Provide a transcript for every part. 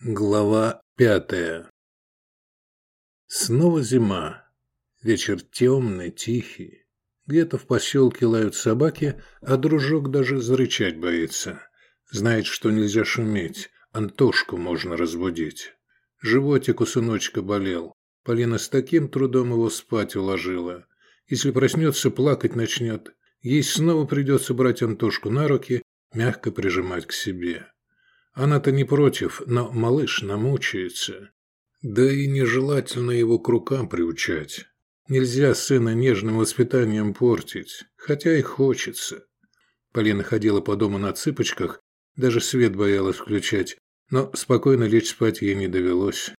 Глава пятая Снова зима. Вечер темный, тихий. Где-то в поселке лают собаки, а дружок даже зарычать боится. Знает, что нельзя шуметь, Антошку можно разбудить. Животик у сыночка болел. Полина с таким трудом его спать уложила. Если проснется, плакать начнет. Ей снова придется брать Антошку на руки, мягко прижимать к себе. Она-то не против, но малыш намучается. Да и нежелательно его к рукам приучать. Нельзя сына нежным воспитанием портить, хотя и хочется. Полина ходила по дому на цыпочках, даже свет боялась включать, но спокойно лечь спать ей не довелось.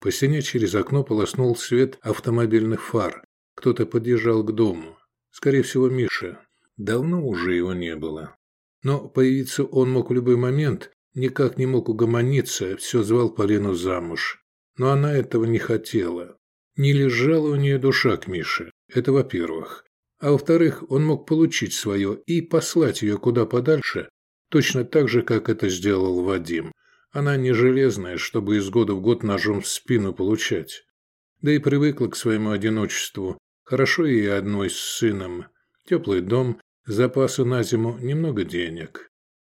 По стене через окно полоснул свет автомобильных фар. Кто-то подъезжал к дому. Скорее всего, Миша. Давно уже его не было. Но появиться он мог в любой момент, Никак не мог угомониться, все звал Полину замуж. Но она этого не хотела. Не лежала у нее душа к Мише, это во-первых. А во-вторых, он мог получить свое и послать ее куда подальше, точно так же, как это сделал Вадим. Она не железная, чтобы из года в год ножом в спину получать. Да и привыкла к своему одиночеству. Хорошо ей одной с сыном. Теплый дом, запасы на зиму, немного денег.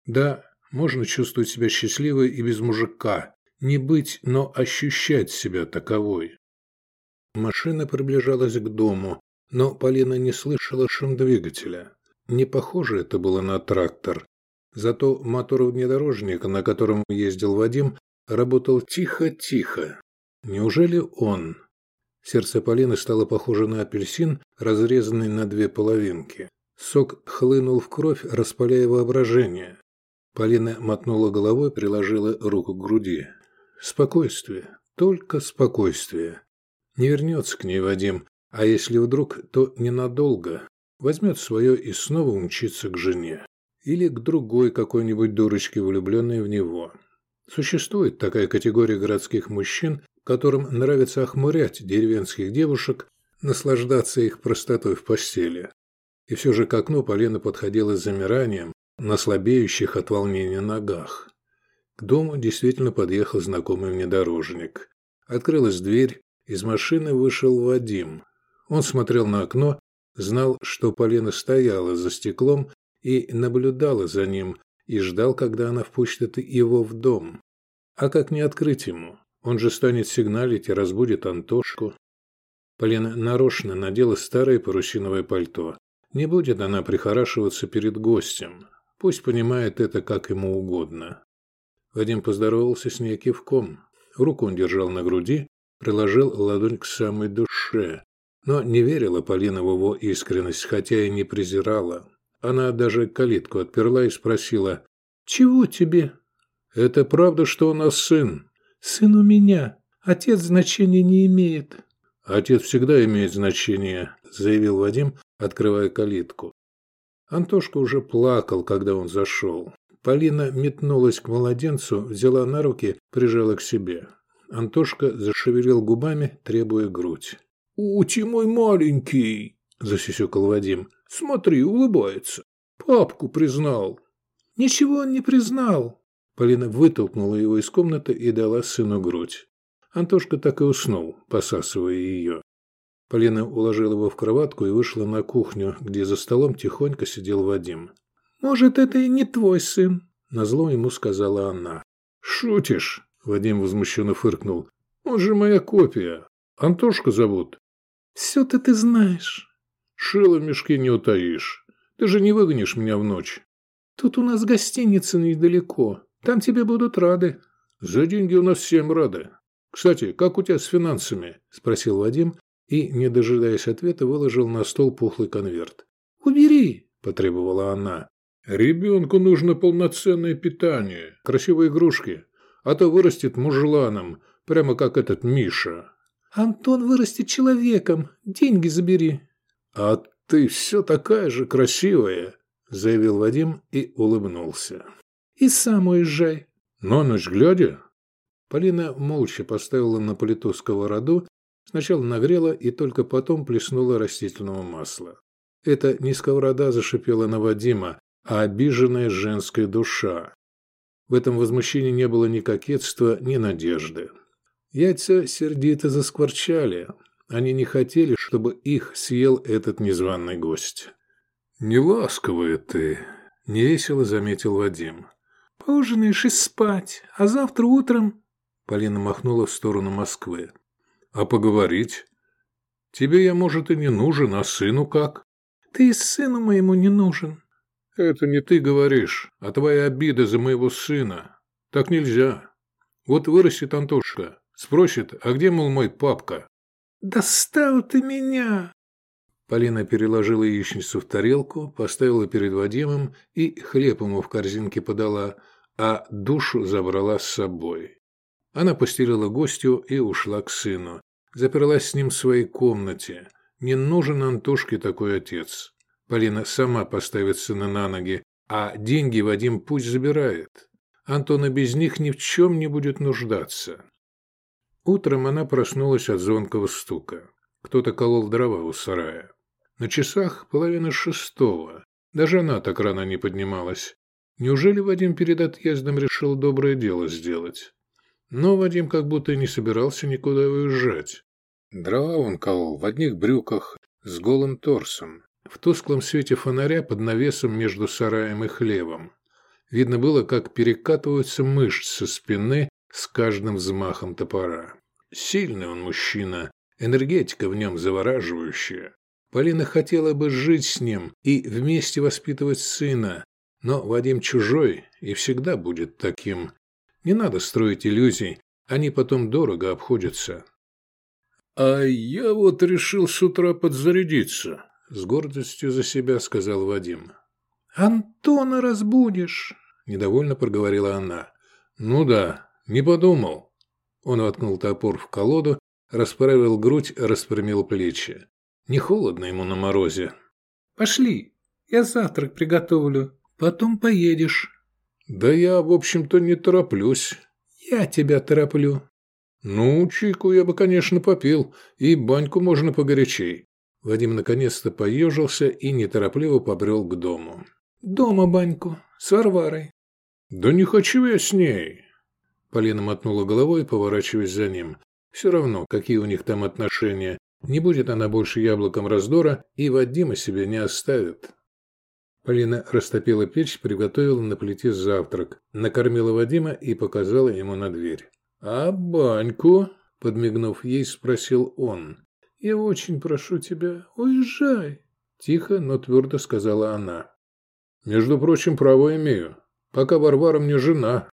Да, можно чувствовать себя счастливой и без мужика. Не быть, но ощущать себя таковой. Машина приближалась к дому, но Полина не слышала шум двигателя. Не похоже это было на трактор. Зато мотор внедорожника, на котором ездил Вадим, работал тихо-тихо. Неужели он? Сердце Полины стало похоже на апельсин, разрезанный на две половинки. Сок хлынул в кровь, распаляя воображение. Полина мотнула головой, приложила руку к груди. Спокойствие. Только спокойствие. Не вернется к ней Вадим, а если вдруг, то ненадолго. Возьмет свое и снова умчится к жене. Или к другой какой-нибудь дурочке, влюбленной в него. Существует такая категория городских мужчин, которым нравится охмурять деревенских девушек, наслаждаться их простотой в постели. И все же к окну Полина подходила с замиранием, на слабеющих от волнения ногах. К дому действительно подъехал знакомый внедорожник. Открылась дверь, из машины вышел Вадим. Он смотрел на окно, знал, что Полина стояла за стеклом и наблюдала за ним, и ждал, когда она впустит его в дом. А как не открыть ему? Он же станет сигналить и разбудит Антошку. Полина нарочно надела старое парусиновое пальто. Не будет она прихорашиваться перед гостем. Пусть понимает это как ему угодно. Вадим поздоровался с ней кивком. Руку он держал на груди, приложил ладонь к самой душе. Но не верила Полина в его искренность, хотя и не презирала. Она даже калитку отперла и спросила «Чего тебе?» «Это правда, что у нас сын?» «Сын у меня. Отец значения не имеет». «Отец всегда имеет значение», – заявил Вадим, открывая калитку. Антошка уже плакал, когда он зашел. Полина метнулась к младенцу, взяла на руки, прижала к себе. Антошка зашевелил губами, требуя грудь. «Ути мой маленький!» – засисекал Вадим. «Смотри, улыбается. Папку признал». «Ничего он не признал». Полина вытолкнула его из комнаты и дала сыну грудь. Антошка так и уснул, посасывая ее. Полина уложила его в кроватку и вышла на кухню, где за столом тихонько сидел Вадим. «Может, это и не твой сын?» – назло ему сказала она. «Шутишь?» – Вадим возмущенно фыркнул. «Он же моя копия. Антошка зовут». «Все-то ты знаешь». «Шило в мешке не утаишь. Ты же не выгонишь меня в ночь». «Тут у нас гостиница недалеко. Там тебе будут рады». «За деньги у нас всем рады. Кстати, как у тебя с финансами?» – спросил Вадим, и, не дожидаясь ответа, выложил на стол пухлый конверт. «Убери!» – потребовала она. «Ребенку нужно полноценное питание, красивые игрушки, а то вырастет мужланом, прямо как этот Миша». «Антон вырастет человеком, деньги забери». «А ты все такая же красивая», – заявил Вадим и улыбнулся. «И сам уезжай». «На ночь глядя?» Полина молча поставила на плиту сковороду Сначала нагрела и только потом плеснула растительного масла. Это не сковорода зашипела на Вадима, а обиженная женская душа. В этом возмущении не было ни кокетства, ни надежды. Яйца сердито заскворчали. Они не хотели, чтобы их съел этот незваный гость. «Неласковая ты», – невесело заметил Вадим. «Поужинаешь и спать, а завтра утром...» Полина махнула в сторону Москвы. «А поговорить? Тебе я, может, и не нужен, а сыну как?» «Ты и сыну моему не нужен». «Это не ты говоришь, а твоя обида за моего сына. Так нельзя. Вот вырастет Антошка, спросит, а где, мол, мой папка?» «Достал ты меня!» Полина переложила яичницу в тарелку, поставила перед Вадимом и хлеб ему в корзинке подала, а душу забрала с собой. Она постелила гостю и ушла к сыну. Заперлась с ним в своей комнате. Не нужен Антошке такой отец. Полина сама поставит сына на ноги, а деньги Вадим пусть забирает. Антона без них ни в чем не будет нуждаться. Утром она проснулась от звонкого стука. Кто-то колол дрова у сарая. На часах половина шестого. Даже она так рано не поднималась. Неужели Вадим перед отъездом решил доброе дело сделать? Но Вадим как будто и не собирался никуда уезжать. Дрова он колол в одних брюках с голым торсом, в тусклом свете фонаря под навесом между сараем и хлевом. Видно было, как перекатываются мышцы спины с каждым взмахом топора. Сильный он мужчина, энергетика в нем завораживающая. Полина хотела бы жить с ним и вместе воспитывать сына, но Вадим чужой и всегда будет таким. Не надо строить иллюзий, они потом дорого обходятся. «А я вот решил с утра подзарядиться», — с гордостью за себя сказал Вадим. «Антона разбудишь», — недовольно проговорила она. «Ну да, не подумал». Он воткнул топор в колоду, расправил грудь, распрямил плечи. Не холодно ему на морозе. «Пошли, я завтрак приготовлю, потом поедешь». «Да я, в общем-то, не тороплюсь». «Я тебя тороплю». «Ну, чайку я бы, конечно, попил, и баньку можно погорячей». Вадим наконец-то поежился и неторопливо побрел к дому. «Дома баньку, с Варварой». «Да не хочу я с ней». Полина мотнула головой, поворачиваясь за ним. Все равно, какие у них там отношения. Не будет она больше яблоком раздора, и Вадима себе не оставит. Полина растопила печь, приготовила на плите завтрак, накормила Вадима и показала ему на дверь. «А баньку?» – подмигнув ей, спросил он. «Я очень прошу тебя, уезжай!» – тихо, но твердо сказала она. «Между прочим, право имею. Пока Варвара мне жена».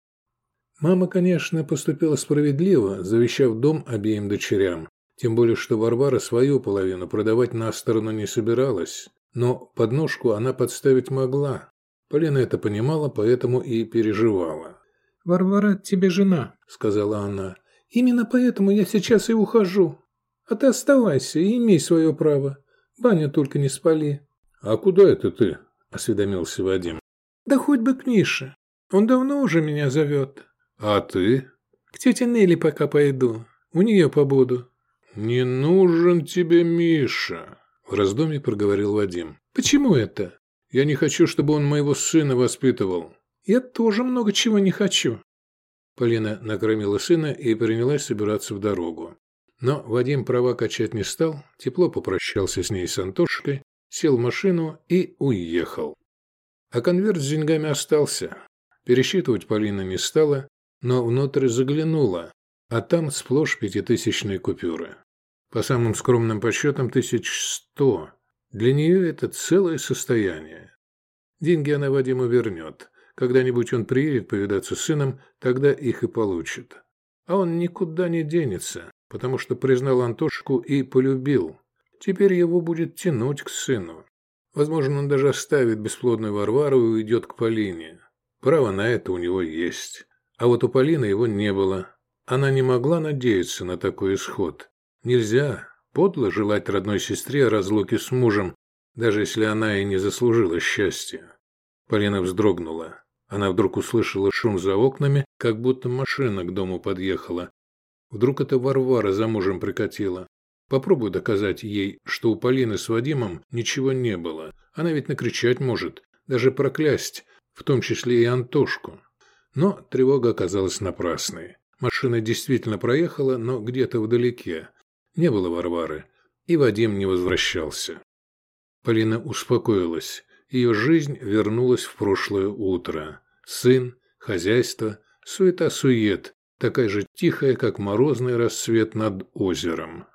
Мама, конечно, поступила справедливо, завещав дом обеим дочерям. Тем более, что Варвара свою половину продавать на сторону не собиралась. Но подножку она подставить могла. Полина это понимала, поэтому и переживала. «Варвара тебе жена», — сказала она. «Именно поэтому я сейчас и ухожу. А ты оставайся и имей свое право. Баню только не спали». «А куда это ты?» — осведомился Вадим. «Да хоть бы к Мише. Он давно уже меня зовет». «А ты?» «К тете Нелли пока пойду. У нее побуду». «Не нужен тебе Миша», – в раздумье проговорил Вадим. «Почему это?» «Я не хочу, чтобы он моего сына воспитывал». «Я тоже много чего не хочу». Полина накормила сына и принялась собираться в дорогу. Но Вадим права качать не стал, тепло попрощался с ней с Антошкой, сел в машину и уехал. А конверт с деньгами остался. Пересчитывать Полина не стала, но внутрь заглянула, а там сплошь пятитысячные купюры. По самым скромным подсчетам, тысяч сто. Для нее это целое состояние. Деньги она Вадиму вернет. Когда-нибудь он приедет повидаться с сыном, тогда их и получит. А он никуда не денется, потому что признал Антошку и полюбил. Теперь его будет тянуть к сыну. Возможно, он даже оставит бесплодную Варвару и уйдет к Полине. Право на это у него есть. А вот у Полины его не было. Она не могла надеяться на такой исход. Нельзя подло желать родной сестре разлуки с мужем, даже если она и не заслужила счастья. Полина вздрогнула. Она вдруг услышала шум за окнами, как будто машина к дому подъехала. Вдруг это Варвара за мужем прикатила. Попробуй доказать ей, что у Полины с Вадимом ничего не было. Она ведь накричать может, даже проклясть, в том числе и Антошку. Но тревога оказалась напрасной. Машина действительно проехала, но где-то вдалеке. Не было Варвары, и Вадим не возвращался. Полина успокоилась. Ее жизнь вернулась в прошлое утро. Сын, хозяйство, суета-сует, такая же тихая, как морозный рассвет над озером.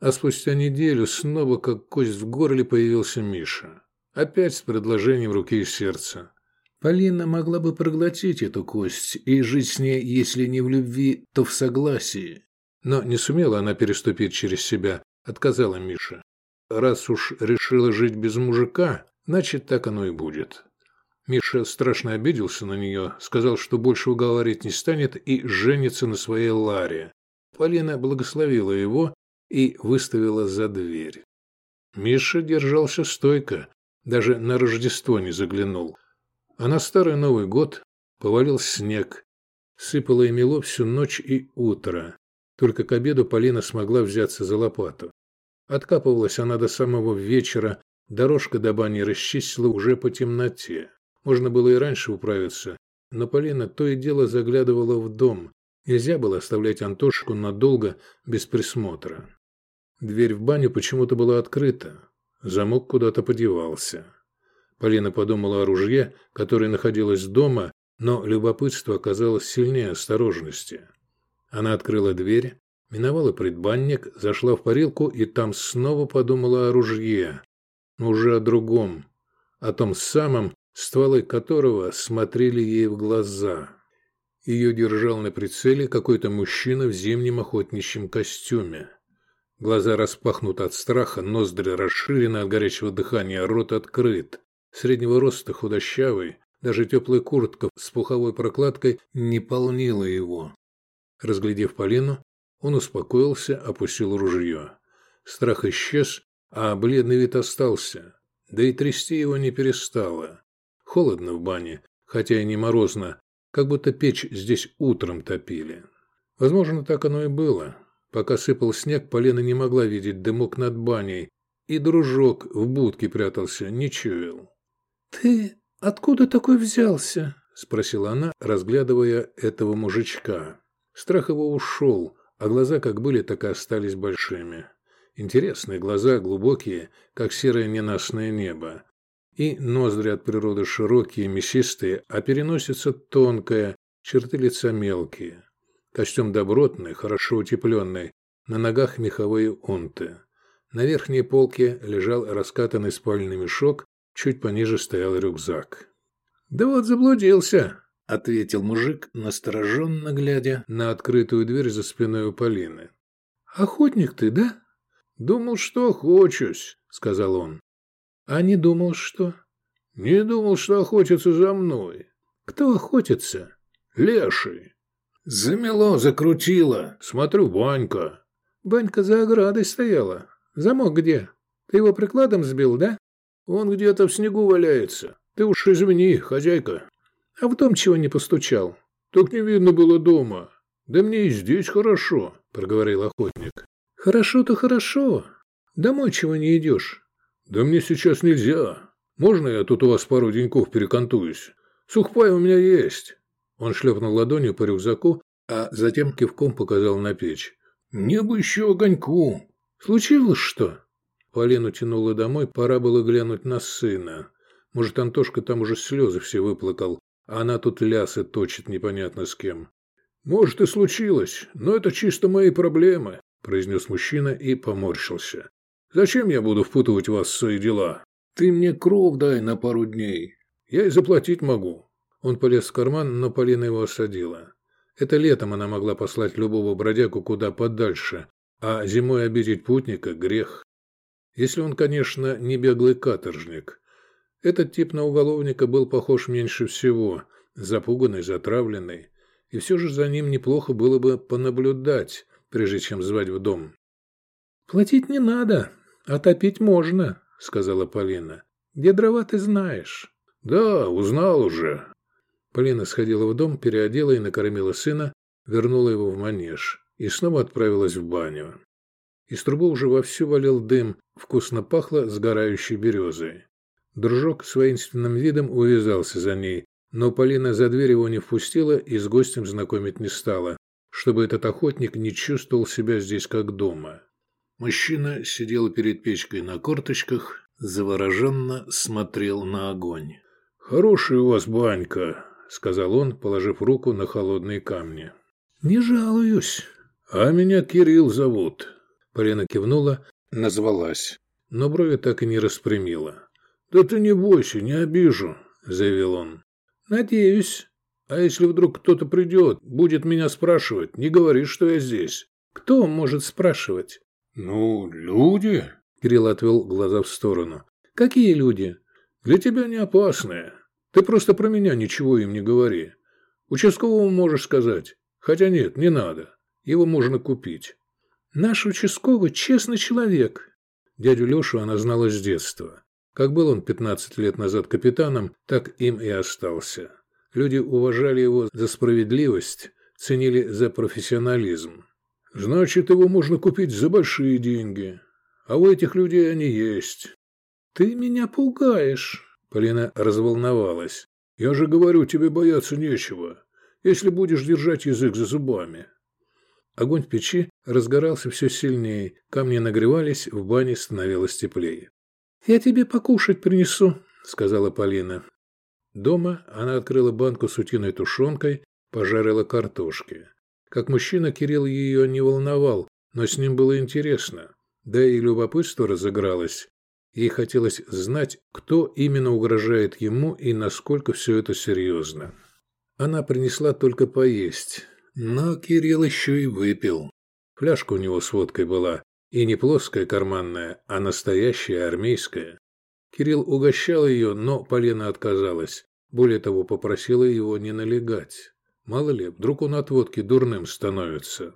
А спустя неделю снова, как кость в горле, появился Миша. Опять с предложением руки и сердца. Полина могла бы проглотить эту кость и жить с ней, если не в любви, то в согласии. Но не сумела она переступить через себя, отказала Миша. Раз уж решила жить без мужика, значит, так оно и будет. Миша страшно обиделся на нее, сказал, что больше уговаривать не станет и женится на своей Ларе. Полина благословила его и выставила за дверь. Миша держался стойко, даже на Рождество не заглянул. А на Старый Новый год повалил снег, сыпало и мело всю ночь и утро. Только к обеду Полина смогла взяться за лопату. Откапывалась она до самого вечера, дорожка до бани расчистила уже по темноте. Можно было и раньше управиться, но Полина то и дело заглядывала в дом. Нельзя было оставлять Антошку надолго без присмотра. Дверь в баню почему-то была открыта. Замок куда-то подевался. Полина подумала о ружье, которое находилось дома, но любопытство оказалось сильнее осторожности. Она открыла дверь, миновала предбанник, зашла в парилку и там снова подумала о ружье. Но уже о другом, о том самом, стволы которого смотрели ей в глаза. Ее держал на прицеле какой-то мужчина в зимнем охотничьем костюме. Глаза распахнуты от страха, ноздри расширены от горячего дыхания, рот открыт. Среднего роста худощавый, даже теплая куртка с пуховой прокладкой не полнила его. Разглядев Полину, он успокоился, опустил ружье. Страх исчез, а бледный вид остался. Да и трясти его не перестало. Холодно в бане, хотя и не морозно, как будто печь здесь утром топили. Возможно, так оно и было. Пока сыпал снег, Полина не могла видеть дымок над баней, и дружок в будке прятался, не чуял. «Ты откуда такой взялся?» – спросила она, разглядывая этого мужичка. Страх его ушел, а глаза как были, так и остались большими. Интересные глаза, глубокие, как серое ненастное небо и ноздри от природы широкие, мясистые, а переносица тонкая, черты лица мелкие. Костюм добротный, хорошо утепленный, на ногах меховые унты. На верхней полке лежал раскатанный спальный мешок, чуть пониже стоял рюкзак. «Да вот заблудился», — ответил мужик, настороженно глядя на открытую дверь за спиной у Полины. «Охотник ты, да?» «Думал, что охочусь», — сказал он. А не думал, что? Не думал, что охотится за мной. Кто охотится? Леший. Замело, закрутило. Смотрю, Банька. Банька за оградой стояла. Замок где? Ты его прикладом сбил, да? Он где-то в снегу валяется. Ты уж извини, хозяйка. А в дом чего не постучал? Так не видно было дома. Да мне и здесь хорошо, проговорил охотник. Хорошо-то хорошо. Домой чего не идешь? «Да мне сейчас нельзя. Можно я тут у вас пару деньков перекантуюсь? Сухпай у меня есть». Он шлепнул ладонью по рюкзаку, а затем кивком показал на печь. «Мне бы еще огоньку». «Случилось что?» Полину тянула домой, пора было глянуть на сына. Может, Антошка там уже слезы все выплакал, а она тут лясы точит непонятно с кем. «Может, и случилось, но это чисто мои проблемы», – произнес мужчина и поморщился. Зачем я буду впутывать вас в свои дела? Ты мне кров дай на пару дней. Я и заплатить могу». Он полез в карман, но Полина его осадила. Это летом она могла послать любого бродягу куда подальше, а зимой обидеть путника – грех. Если он, конечно, не беглый каторжник. Этот тип на уголовника был похож меньше всего, запуганный, затравленный. И все же за ним неплохо было бы понаблюдать, прежде чем звать в дом. «Платить не надо», «Отопить можно», — сказала Полина. «Где дрова ты знаешь?» «Да, узнал уже». Полина сходила в дом, переодела и накормила сына, вернула его в манеж и снова отправилась в баню. Из трубы уже вовсю валил дым, вкусно пахло сгорающей березой. Дружок с воинственным видом увязался за ней, Но Полина за дверь его не впустила и с гостем знакомить не стала, чтобы этот охотник не чувствовал себя здесь как дома. Мужчина сидел перед печкой на корточках, завороженно смотрел на огонь. «Хорошая у вас банька», — сказал он, положив руку на холодные камни. «Не жалуюсь». «А меня Кирилл зовут». Полина кивнула, назвалась, но брови так и не распрямила. «Да ты не бойся, не обижу», — заявил он. «Надеюсь. А если вдруг кто-то придет, будет меня спрашивать, не говори, что я здесь». «Кто может спрашивать?» «Ну, люди?» Кирилл отвел глаза в сторону. «Какие люди?» «Для тебя не опасные. Ты просто про меня ничего им не говори. Участковому можешь сказать. Хотя нет, не надо. Его можно купить». «Наш участковый честный человек». Дядю Лешу она знала с детства. Как был он 15 лет назад капитаном, так им и остался. Люди уважали его за справедливость, ценили за профессионализм. Значит, его можно купить за большие деньги. А у этих людей они есть. Ты меня пугаешь. Полина разволновалась. Я же говорю, тебе бояться нечего, если будешь держать язык за зубами. Огонь в печи разгорался все сильнее, камни нагревались, в бане становилось теплее. «Я тебе покушать принесу», — сказала Полина. Дома она открыла банку с утиной тушенкой, пожарила картошки. Как мужчина Кирилл ее не волновал, но с ним было интересно. Да и любопытство разыгралось. Ей хотелось знать, кто именно угрожает ему и насколько все это серьезно. Она принесла только поесть, но Кирилл еще и выпил. Фляжка у него с водкой была, и не плоская карманная, а настоящая армейская. Кирилл угощал ее, но Полина отказалась. Более того, попросила его не налегать. Мало ли, вдруг он от водки дурным становится.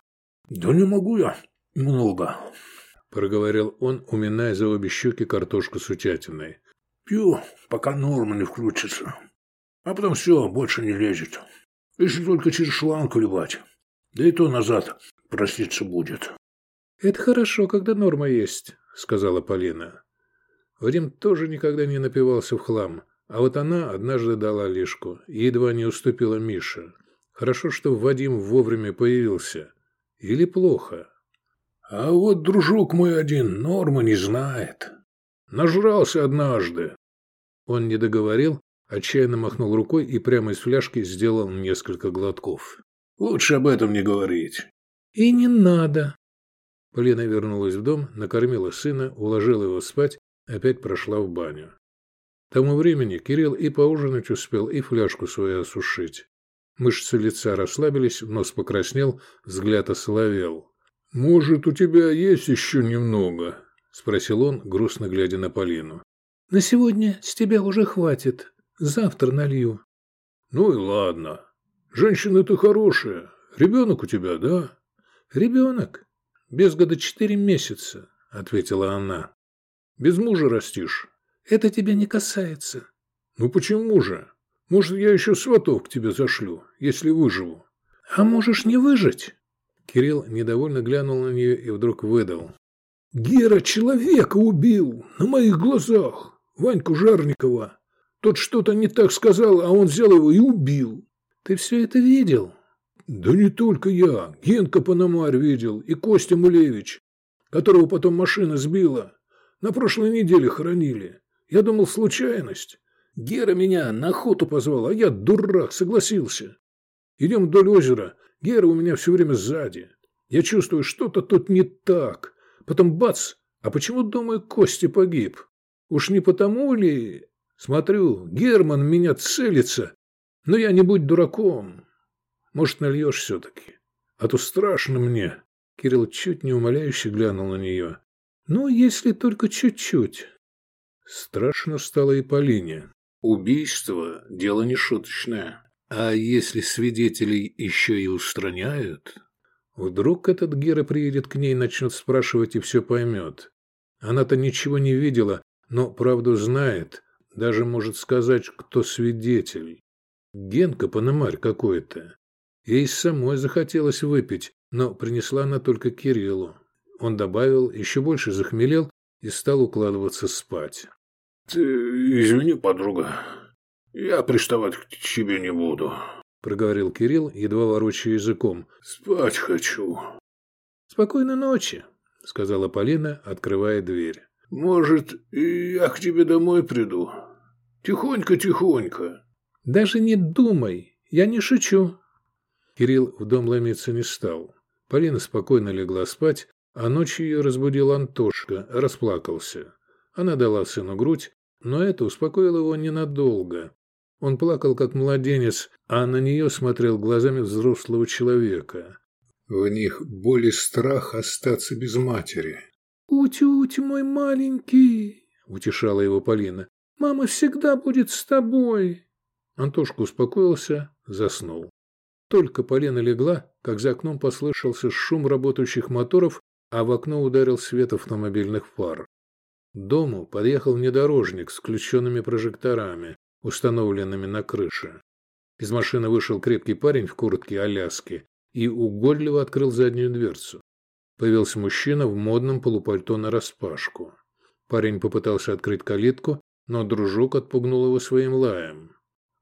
«Да не могу я много», – проговорил он, уминая за обе щеки картошку с утятиной. «Пью, пока норма не включится. А потом все, больше не лезет. Если только через шланг вливать. Да и то назад проситься будет». «Это хорошо, когда норма есть», – сказала Полина. Вадим тоже никогда не напивался в хлам, а вот она однажды дала лишку и едва не уступила Мише. Хорошо, что Вадим вовремя появился. Или плохо? А вот дружок мой один нормы не знает. Нажрался однажды. Он не договорил, отчаянно махнул рукой и прямо из фляжки сделал несколько глотков. Лучше об этом не говорить. И не надо. Полина вернулась в дом, накормила сына, уложила его спать, опять прошла в баню. К тому времени Кирилл и поужинать успел, и фляжку свою осушить. Мышцы лица расслабились, нос покраснел, взгляд осоловел. «Может, у тебя есть еще немного?» – спросил он, грустно глядя на Полину. «На сегодня с тебя уже хватит. Завтра налью». «Ну и ладно. Женщина ты хорошая. Ребенок у тебя, да?» «Ребенок? Без года четыре месяца», – ответила она. «Без мужа растишь?» «Это тебя не касается». «Ну почему же?» Может, я еще сватов к тебе зашлю, если выживу. А можешь не выжить? Кирилл недовольно глянул на нее и вдруг выдал. Гера человека убил на моих глазах. Ваньку Жарникова. Тот что-то не так сказал, а он взял его и убил. Ты все это видел? Да не только я. Генка Пономарь видел и Костя Мулевич, которого потом машина сбила. На прошлой неделе хоронили. Я думал, случайность. Гера меня на охоту позвал, а я, дурак, согласился. Идем вдоль озера. Гера у меня все время сзади. Я чувствую, что-то тут не так. Потом бац, а почему, думаю, Костя погиб? Уж не потому ли... Смотрю, Герман меня целится. Но я не будь дураком. Может, нальешь все-таки? А то страшно мне. Кирилл чуть не умоляюще глянул на нее. Ну, если только чуть-чуть. Страшно стало и Полине. Убийство – дело не шуточное. А если свидетелей еще и устраняют? Вдруг этот Гера приедет к ней и начнет спрашивать и все поймет. Она-то ничего не видела, но правду знает, даже может сказать, кто свидетель. Генка Пономарь какой-то. Ей самой захотелось выпить, но принесла она только Кириллу. Он добавил, еще больше захмелел и стал укладываться спать. Ты извини, подруга. Я приставать к тебе не буду», – проговорил Кирилл, едва ворочая языком. «Спать хочу». «Спокойной ночи», – сказала Полина, открывая дверь. «Может, я к тебе домой приду? Тихонько-тихонько». «Даже не думай, я не шучу». Кирилл в дом ломиться не стал. Полина спокойно легла спать, а ночью ее разбудил Антошка, расплакался. Она дала сыну грудь, но это успокоило его ненадолго. Он плакал, как младенец, а на нее смотрел глазами взрослого человека. В них боль и страх остаться без матери. «Уть-уть, мой маленький!» – утешала его Полина. «Мама всегда будет с тобой!» Антошка успокоился, заснул. Только Полина легла, как за окном послышался шум работающих моторов, а в окно ударил свет автомобильных фар. Дому подъехал внедорожник с включенными прожекторами, установленными на крыше. Из машины вышел крепкий парень в куртке Аляски и угодливо открыл заднюю дверцу. Появился мужчина в модном полупальто нараспашку. Парень попытался открыть калитку, но дружок отпугнул его своим лаем.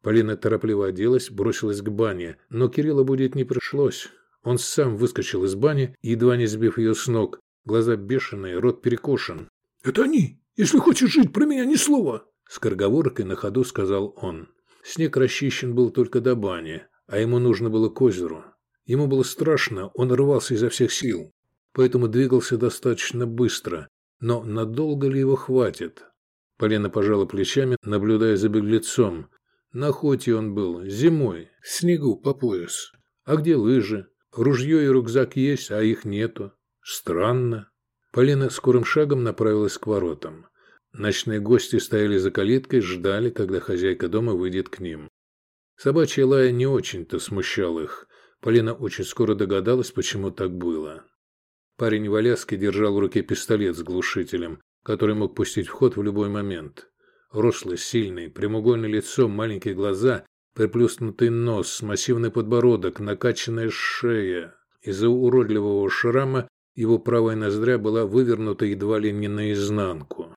Полина торопливо оделась, бросилась к бане, но Кирилла будить не пришлось. Он сам выскочил из бани, едва не сбив ее с ног. Глаза бешеные, рот перекошен. «Это они! Если хочешь жить, про меня ни слова!» Скороговоркой на ходу сказал он. Снег расчищен был только до бани, а ему нужно было к озеру. Ему было страшно, он рвался изо всех сил, поэтому двигался достаточно быстро. Но надолго ли его хватит? Полина пожала плечами, наблюдая за беглецом. На охоте он был, зимой, снегу по пояс. А где лыжи? Ружье и рюкзак есть, а их нету. Странно. Полина скорым шагом направилась к воротам. Ночные гости стояли за калиткой, ждали, когда хозяйка дома выйдет к ним. Собачья лая не очень-то смущал их. Полина очень скоро догадалась, почему так было. Парень в Аляске держал в руке пистолет с глушителем, который мог пустить в ход в любой момент. Рослый, сильный, прямоугольное лицо, маленькие глаза, приплюснутый нос, массивный подбородок, накачанная шея. Из-за уродливого шрама его правая ноздря была вывернута едва ли не наизнанку.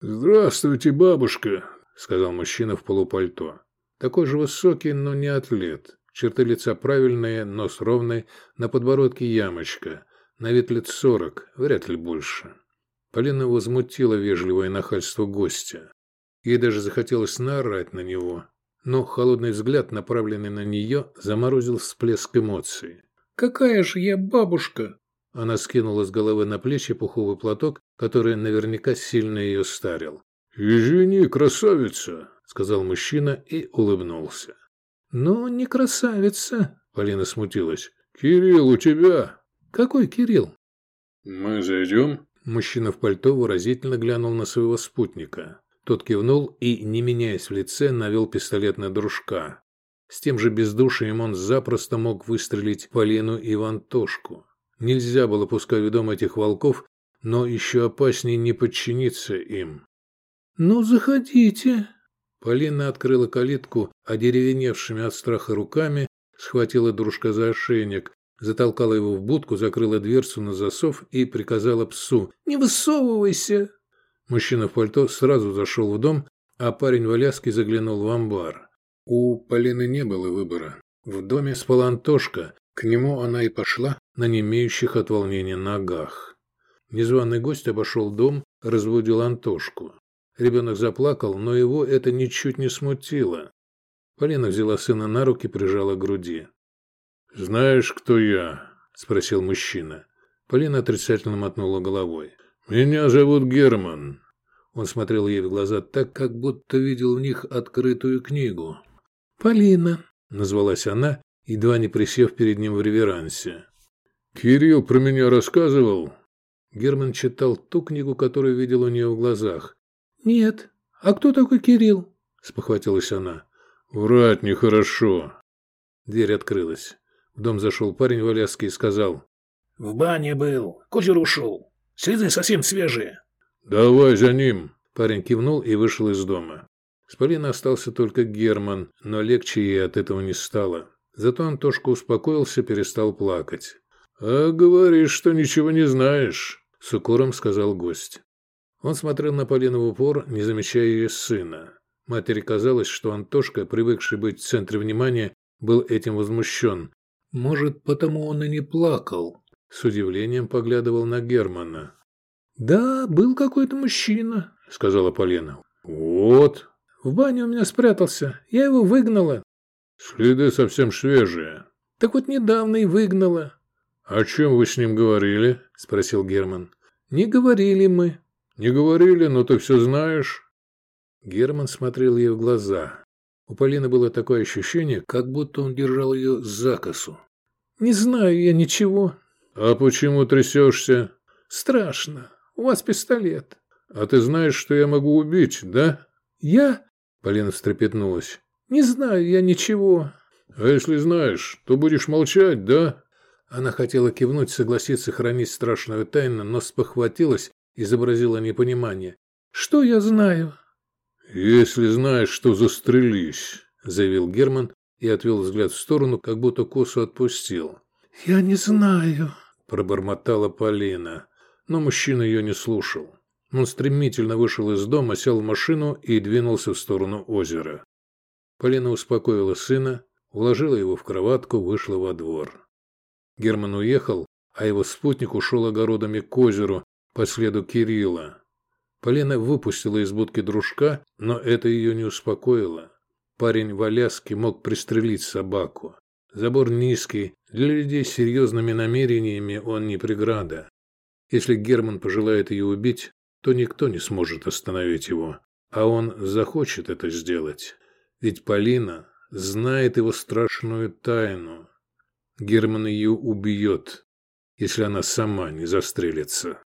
«Здравствуйте, бабушка», — сказал мужчина в полупальто. Такой же высокий, но не атлет. Черты лица правильные, нос ровный, на подбородке ямочка. На вид лет сорок, вряд ли больше. Полина возмутила вежливое нахальство гостя. Ей даже захотелось наорать на него. Но холодный взгляд, направленный на нее, заморозил всплеск эмоций. «Какая же я бабушка!» Она скинула с головы на плечи пуховый платок, который наверняка сильно ее старил. «Извини, красавица!» — сказал мужчина и улыбнулся. «Ну, не красавица!» — Полина смутилась. «Кирилл, у тебя!» «Какой Кирилл?» «Мы зайдем?» Мужчина в пальто выразительно глянул на своего спутника. Тот кивнул и, не меняясь в лице, навел пистолет на дружка. С тем же бездушием он запросто мог выстрелить Полину и Вантошку. Нельзя было пускать в дом этих волков, но еще опаснее не подчиниться им. «Ну, заходите!» Полина открыла калитку, одеревеневшими от страха руками, схватила дружка за ошейник, затолкала его в будку, закрыла дверцу на засов и приказала псу «Не высовывайся!». Мужчина в пальто сразу зашел в дом, а парень в Аляске заглянул в амбар. У Полины не было выбора. В доме спала Антошка, к нему она и пошла на немеющих от волнения ногах. Незваный гость обошел дом, разбудил Антошку. Ребенок заплакал, но его это ничуть не смутило. Полина взяла сына на руки, прижала к груди. «Знаешь, кто я?» – спросил мужчина. Полина отрицательно мотнула головой. «Меня зовут Герман». Он смотрел ей в глаза так, как будто видел в них открытую книгу. «Полина», – назвалась она едва не присев перед ним в реверансе. «Кирилл про меня рассказывал?» Герман читал ту книгу, которую видел у нее в глазах. «Нет. А кто такой Кирилл?» – спохватилась она. «Врать нехорошо». Дверь открылась. В дом зашел парень в Аляске и сказал. «В бане был. Козер ушел. Следы совсем свежие». «Давай за ним». Парень кивнул и вышел из дома. С Полиной остался только Герман, но легче ей от этого не стало. Зато Антошка успокоился, перестал плакать. «А говоришь, что ничего не знаешь», – с укором сказал гость. Он смотрел на Полину в упор, не замечая ее сына. Матери казалось, что Антошка, привыкший быть в центре внимания, был этим возмущен. Может, потому он и не плакал. С удивлением поглядывал на Германа. «Да, был какой-то мужчина», — сказала Полина. «Вот». «В бане у меня спрятался. Я его выгнала». «Следы совсем свежие». «Так вот недавно и выгнала». «О чем вы с ним говорили?» – спросил Герман. «Не говорили мы». «Не говорили, но ты все знаешь». Герман смотрел ей в глаза. У Полины было такое ощущение, как будто он держал ее за косу. «Не знаю я ничего». «А почему трясешься?» «Страшно. У вас пистолет». «А ты знаешь, что я могу убить, да?» «Я?» Полина встрепетнулась. «Не знаю я ничего». «А если знаешь, то будешь молчать, да?» Она хотела кивнуть, согласиться хранить страшную тайну, но спохватилась, изобразила непонимание. «Что я знаю?» «Если знаешь, что застрелись», — заявил Герман и отвел взгляд в сторону, как будто косу отпустил. «Я не знаю», — пробормотала Полина. Но мужчина ее не слушал. Он стремительно вышел из дома, сел в машину и двинулся в сторону озера. Полина успокоила сына, уложила его в кроватку, вышла во двор. Герман уехал, а его спутник ушел огородами к озеру по следу Кирилла. Полина выпустила из будки дружка, но это ее не успокоило. Парень в Аляске мог пристрелить собаку. Забор низкий, для людей с серьезными намерениями он не преграда. Если Герман пожелает ее убить, то никто не сможет остановить его, а он захочет это сделать. Ведь Полина знает его страшную тайну. Герман ее убьет, если она сама не застрелится.